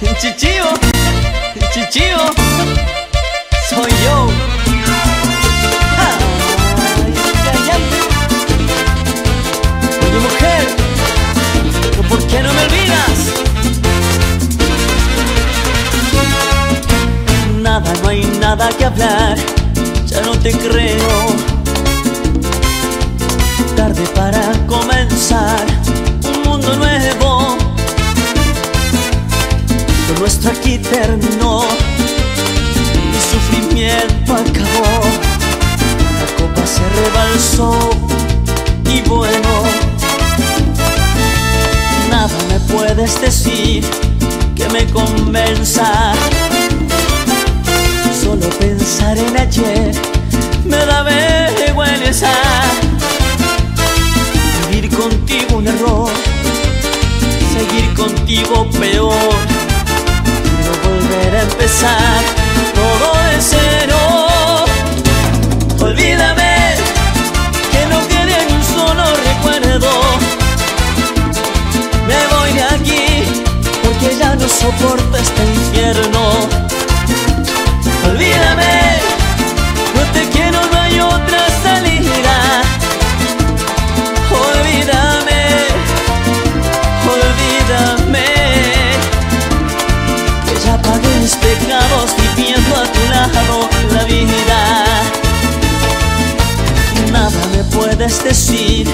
Chichío, chichío, soy yo. Ay, ay, mujer, ¿por qué no me olvidas? Nada, no hay nada que hablar, ya no te creo. Tarde para y bueno, nada me puedes decir que me convenza, solo pensar en ayer me da vergüenza, vivir contigo un error, seguir contigo peor volver a empezar ya soporto este infierno. Olvídame, no te quiero, no hay otra salida. Olvídame, olvídame pagué mis pecados viviendo a tu lado la vida. Nada me puedes decir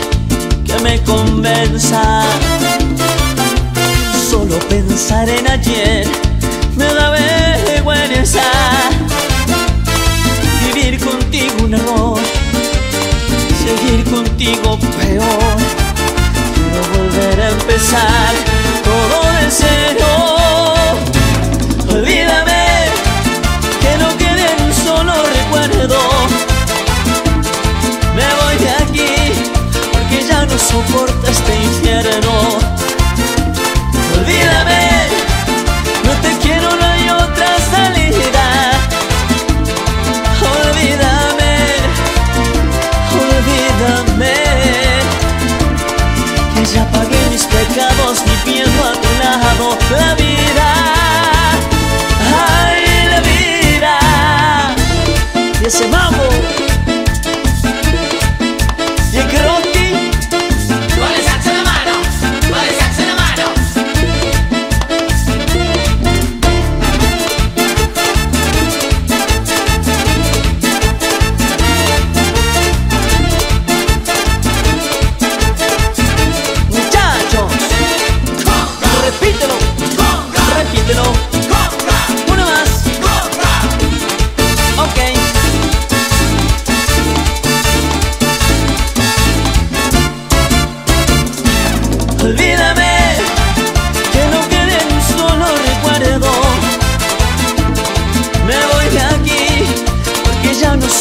que me convenza. Pensar en ayer me da vergüenza. Vivir contigo un error, seguir contigo peor. Quiero volver a empezar todo de cero. Olvídame, que no quede un solo recuerdo. Me voy de aquí, porque ya no soporto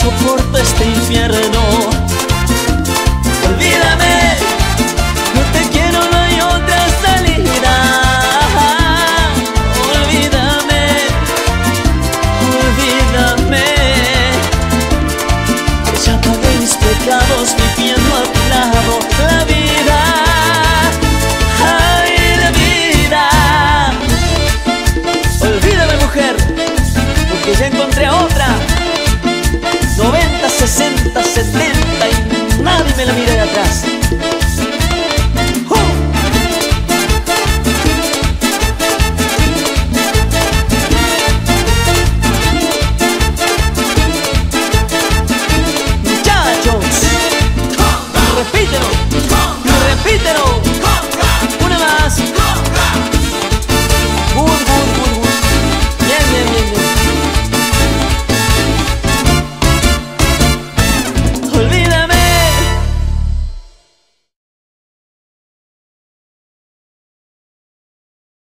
soporto este infierno. Otra.